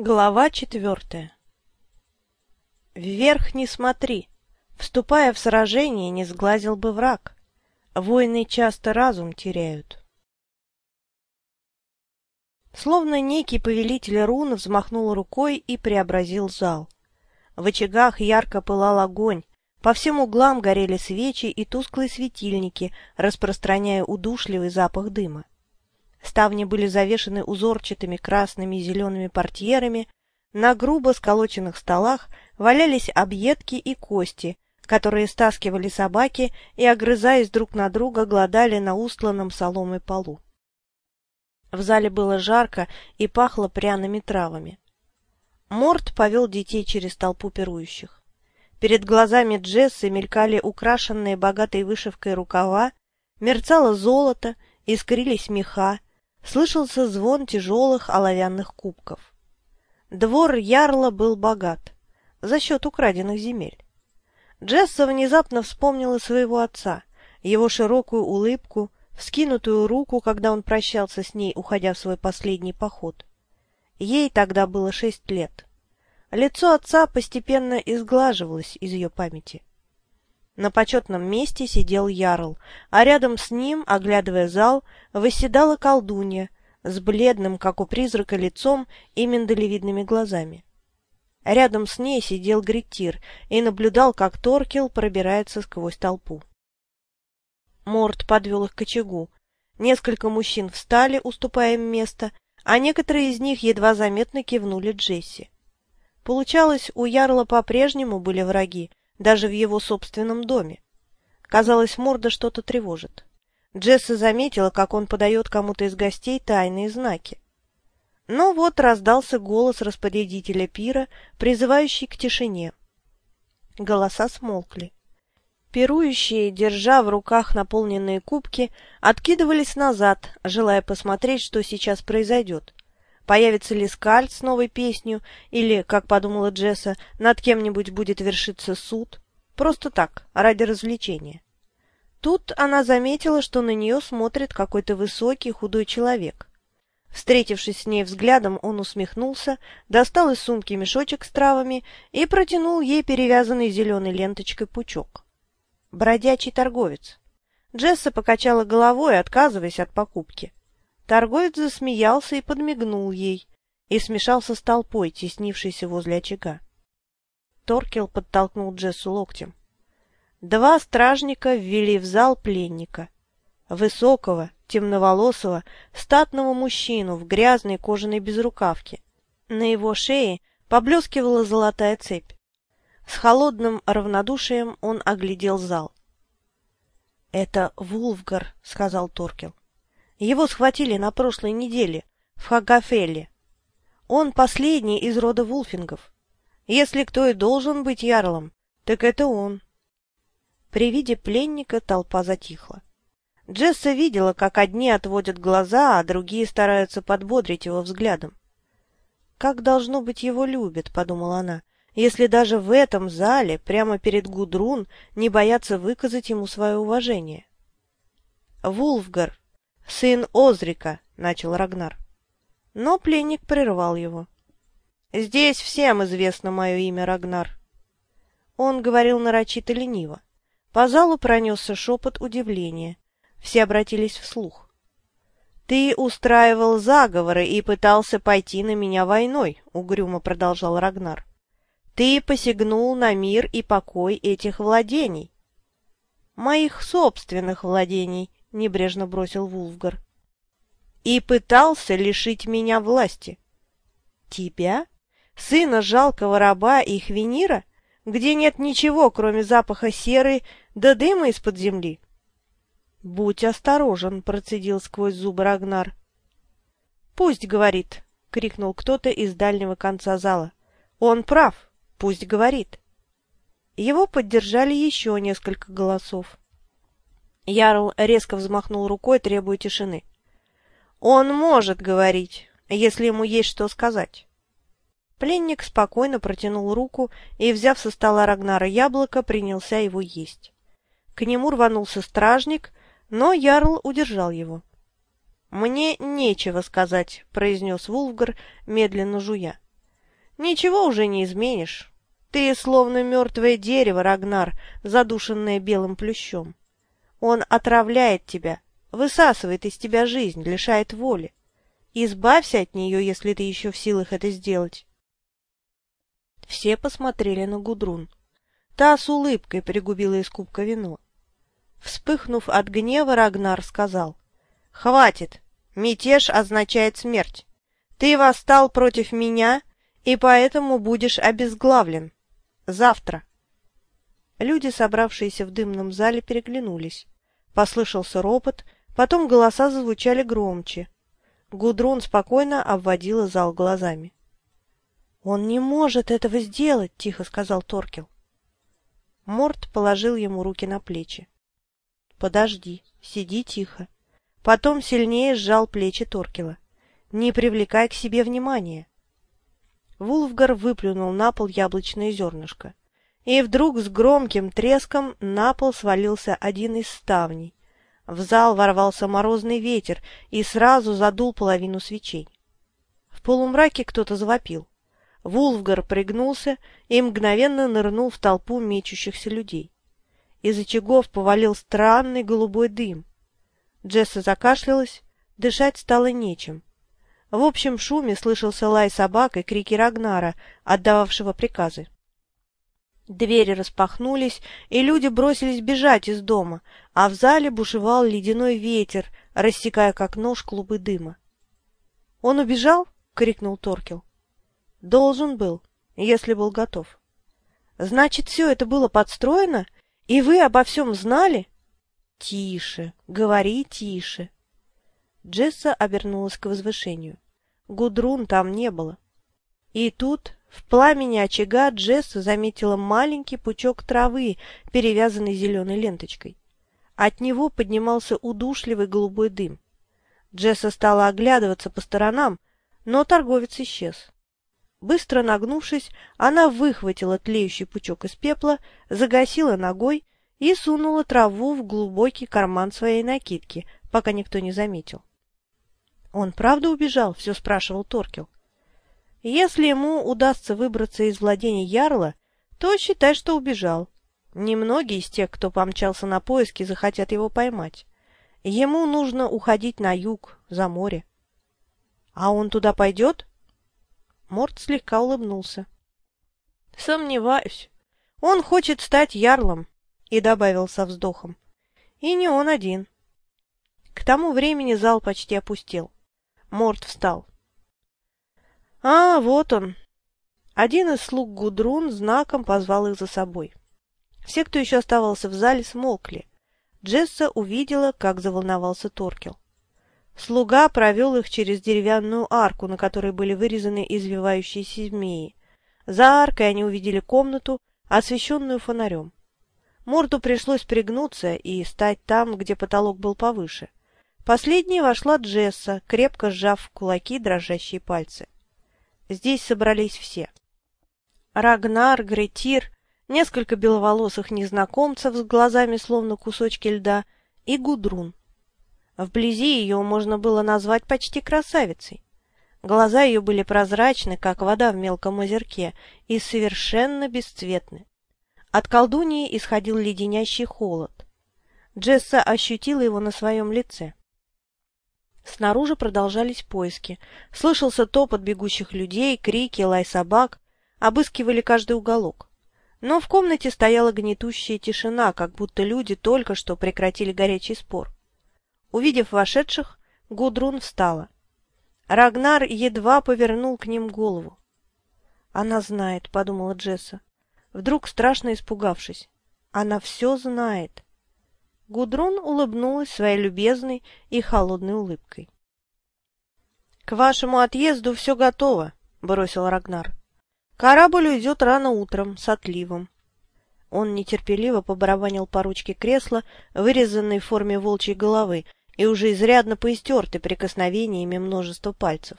Глава четвертая Вверх не смотри, вступая в сражение, не сглазил бы враг. Войны часто разум теряют. Словно некий повелитель рун взмахнул рукой и преобразил зал. В очагах ярко пылал огонь, по всем углам горели свечи и тусклые светильники, распространяя удушливый запах дыма. Ставни были завешены узорчатыми красными и зелеными портьерами, на грубо сколоченных столах валялись объедки и кости, которые стаскивали собаки и, огрызаясь друг на друга, глодали на устланном соломой полу. В зале было жарко и пахло пряными травами. Морт повел детей через толпу пирующих. Перед глазами Джессы мелькали украшенные богатой вышивкой рукава, мерцало золото, искрились меха, слышался звон тяжелых оловянных кубков. Двор Ярла был богат за счет украденных земель. Джесса внезапно вспомнила своего отца, его широкую улыбку, вскинутую руку, когда он прощался с ней, уходя в свой последний поход. Ей тогда было шесть лет. Лицо отца постепенно изглаживалось из ее памяти. На почетном месте сидел Ярл, а рядом с ним, оглядывая зал, восседала колдунья с бледным, как у призрака, лицом и миндалевидными глазами. Рядом с ней сидел Греттир и наблюдал, как Торкел пробирается сквозь толпу. Морд подвел их к очагу. Несколько мужчин встали, уступая им место, а некоторые из них едва заметно кивнули Джесси. Получалось, у Ярла по-прежнему были враги, даже в его собственном доме. Казалось, морда что-то тревожит. Джесса заметила, как он подает кому-то из гостей тайные знаки. Но вот раздался голос распорядителя пира, призывающий к тишине. Голоса смолкли. Пирующие, держа в руках наполненные кубки, откидывались назад, желая посмотреть, что сейчас произойдет. Появится ли скальд с новой песнью, или, как подумала Джесса, над кем-нибудь будет вершиться суд. Просто так, ради развлечения. Тут она заметила, что на нее смотрит какой-то высокий худой человек. Встретившись с ней взглядом, он усмехнулся, достал из сумки мешочек с травами и протянул ей перевязанный зеленой ленточкой пучок. Бродячий торговец. Джесса покачала головой, отказываясь от покупки. Торговец засмеялся и подмигнул ей, и смешался с толпой, теснившейся возле очага. Торкел подтолкнул Джессу локтем. Два стражника ввели в зал пленника. Высокого, темноволосого, статного мужчину в грязной кожаной безрукавке. На его шее поблескивала золотая цепь. С холодным равнодушием он оглядел зал. — Это Вулфгар, — сказал Торкел. Его схватили на прошлой неделе в Хагафелле. Он последний из рода Вулфингов. Если кто и должен быть ярлом, так это он. При виде пленника толпа затихла. Джесса видела, как одни отводят глаза, а другие стараются подбодрить его взглядом. «Как, должно быть, его любят», — подумала она, «если даже в этом зале, прямо перед Гудрун, не боятся выказать ему свое уважение». «Вулфгар, сын Озрика», — начал Рагнар. Но пленник прервал его. «Здесь всем известно мое имя Рагнар». Он говорил нарочито лениво. По залу пронесся шепот удивления. Все обратились вслух. «Ты устраивал заговоры и пытался пойти на меня войной», — угрюмо продолжал Рагнар. «Ты посягнул на мир и покой этих владений». «Моих собственных владений», — небрежно бросил Вулфгар. «И пытался лишить меня власти». «Тебя? Сына жалкого раба и хвенира, где нет ничего, кроме запаха серы да дыма из-под земли?» «Будь осторожен», — процедил сквозь зубы Рагнар. «Пусть говорит», — крикнул кто-то из дальнего конца зала. «Он прав, пусть говорит». Его поддержали еще несколько голосов. Ярл резко взмахнул рукой, требуя тишины. «Он может говорить, если ему есть что сказать». Пленник спокойно протянул руку и, взяв со стола Рагнара яблоко, принялся его есть. К нему рванулся стражник, но Ярл удержал его. — Мне нечего сказать, — произнес Вулфгар, медленно жуя. Ничего уже не изменишь. Ты словно мертвое дерево, Рагнар, задушенное белым плющом. Он отравляет тебя, высасывает из тебя жизнь, лишает воли. Избавься от нее, если ты еще в силах это сделать. Все посмотрели на Гудрун. Та с улыбкой пригубила из кубка вино. Вспыхнув от гнева, Рагнар сказал, «Хватит! Мятеж означает смерть. Ты восстал против меня, и поэтому будешь обезглавлен. Завтра!» Люди, собравшиеся в дымном зале, переглянулись. Послышался ропот, потом голоса зазвучали громче. Гудрун спокойно обводила зал глазами. «Он не может этого сделать», — тихо сказал Торкел. Морт положил ему руки на плечи. «Подожди, сиди тихо». Потом сильнее сжал плечи Торкела. «Не привлекай к себе внимания». Вулфгар выплюнул на пол яблочное зернышко. И вдруг с громким треском на пол свалился один из ставней. В зал ворвался морозный ветер и сразу задул половину свечей. В полумраке кто-то завопил. Вулфгар пригнулся и мгновенно нырнул в толпу мечущихся людей. Из очагов повалил странный голубой дым. Джесса закашлялась, дышать стало нечем. В общем шуме слышался лай собак и крики Рагнара, отдававшего приказы. Двери распахнулись, и люди бросились бежать из дома, а в зале бушевал ледяной ветер, рассекая как нож клубы дыма. — Он убежал? — крикнул Торкел. Должен был, если был готов. Значит, все это было подстроено, и вы обо всем знали? Тише, говори тише. Джесса обернулась к возвышению. Гудрун там не было. И тут, в пламени очага, Джесса заметила маленький пучок травы, перевязанный зеленой ленточкой. От него поднимался удушливый голубой дым. Джесса стала оглядываться по сторонам, но торговец исчез. Быстро нагнувшись, она выхватила тлеющий пучок из пепла, загасила ногой и сунула траву в глубокий карман своей накидки, пока никто не заметил. — Он правда убежал? — все спрашивал Торкел. — Если ему удастся выбраться из владения Ярла, то считай, что убежал. Немногие из тех, кто помчался на поиски, захотят его поймать. Ему нужно уходить на юг, за море. — А он туда пойдет? Морд слегка улыбнулся. — Сомневаюсь. Он хочет стать ярлом, — и добавил со вздохом. — И не он один. К тому времени зал почти опустел. Морд встал. — А, вот он. Один из слуг Гудрун знаком позвал их за собой. Все, кто еще оставался в зале, смолкли. Джесса увидела, как заволновался Торкел. Слуга провел их через деревянную арку, на которой были вырезаны извивающиеся змеи. За аркой они увидели комнату, освещенную фонарем. Морду пришлось пригнуться и стать там, где потолок был повыше. Последней вошла Джесса, крепко сжав в кулаки дрожащие пальцы. Здесь собрались все. Рагнар, Гретир, несколько беловолосых незнакомцев с глазами словно кусочки льда и Гудрун. Вблизи ее можно было назвать почти красавицей. Глаза ее были прозрачны, как вода в мелком озерке, и совершенно бесцветны. От колдуньи исходил леденящий холод. Джесса ощутила его на своем лице. Снаружи продолжались поиски. Слышался топот бегущих людей, крики, лай собак. Обыскивали каждый уголок. Но в комнате стояла гнетущая тишина, как будто люди только что прекратили горячий спор. Увидев вошедших, Гудрун встала. Рагнар едва повернул к ним голову. «Она знает», — подумала Джесса, вдруг страшно испугавшись. «Она все знает». Гудрун улыбнулась своей любезной и холодной улыбкой. «К вашему отъезду все готово», — бросил Рагнар. «Корабль уйдет рано утром, с отливом». Он нетерпеливо побарабанил по ручке кресла, вырезанной в форме волчьей головы, и уже изрядно поистерты прикосновениями множества пальцев.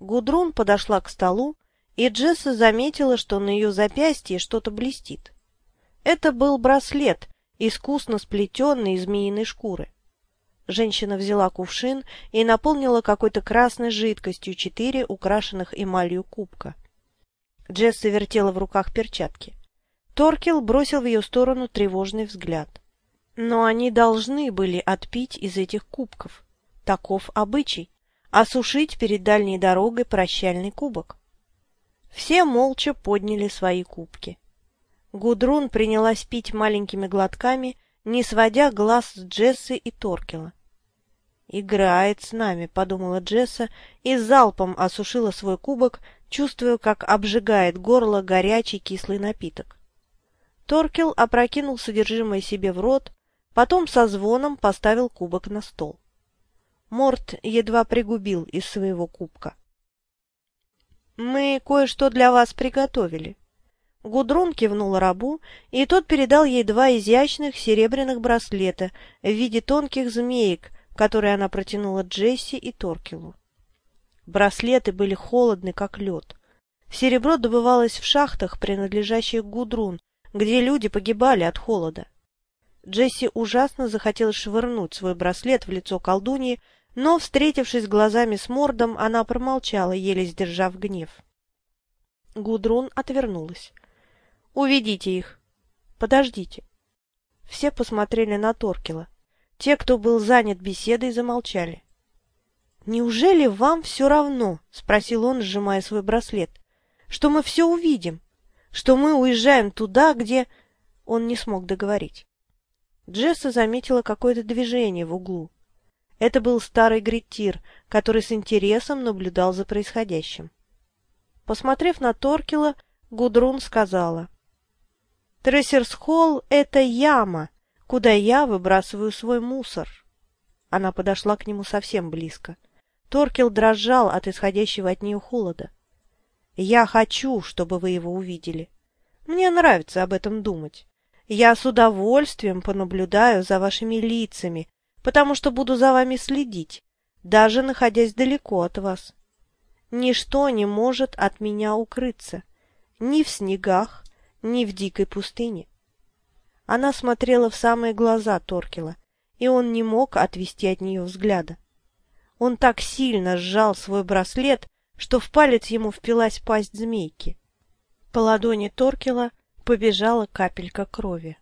Гудрун подошла к столу, и Джесса заметила, что на ее запястье что-то блестит. Это был браслет, искусно сплетенный из змеиной шкуры. Женщина взяла кувшин и наполнила какой-то красной жидкостью четыре украшенных эмалью кубка. Джесса вертела в руках перчатки. Торкел бросил в ее сторону тревожный взгляд. Но они должны были отпить из этих кубков. Таков обычай — осушить перед дальней дорогой прощальный кубок. Все молча подняли свои кубки. Гудрун принялась пить маленькими глотками, не сводя глаз с Джессы и Торкела. «Играет с нами», — подумала Джесса и залпом осушила свой кубок, чувствуя, как обжигает горло горячий кислый напиток. Торкел опрокинул содержимое себе в рот, потом со звоном поставил кубок на стол. Морт едва пригубил из своего кубка. «Мы кое-что для вас приготовили». Гудрун кивнул рабу, и тот передал ей два изящных серебряных браслета в виде тонких змеек, которые она протянула Джесси и Торкелу. Браслеты были холодны, как лед. Серебро добывалось в шахтах, принадлежащих Гудрун, где люди погибали от холода. Джесси ужасно захотелось швырнуть свой браслет в лицо колдуньи, но, встретившись глазами с Мордом, она промолчала, еле сдержав гнев. Гудрун отвернулась. «Уведите их!» «Подождите!» Все посмотрели на Торкела. Те, кто был занят беседой, замолчали. «Неужели вам все равно?» — спросил он, сжимая свой браслет. «Что мы все увидим? Что мы уезжаем туда, где...» Он не смог договорить. Джесса заметила какое-то движение в углу. Это был старый греттир, который с интересом наблюдал за происходящим. Посмотрев на Торкела, Гудрун сказала. «Трессерсхолл — это яма, куда я выбрасываю свой мусор». Она подошла к нему совсем близко. Торкел дрожал от исходящего от нее холода. «Я хочу, чтобы вы его увидели. Мне нравится об этом думать. Я с удовольствием понаблюдаю за вашими лицами, потому что буду за вами следить, даже находясь далеко от вас. Ничто не может от меня укрыться, ни в снегах, ни в дикой пустыне. Она смотрела в самые глаза Торкела, и он не мог отвести от нее взгляда. Он так сильно сжал свой браслет, что в палец ему впилась пасть змейки. По ладони Торкела побежала капелька крови.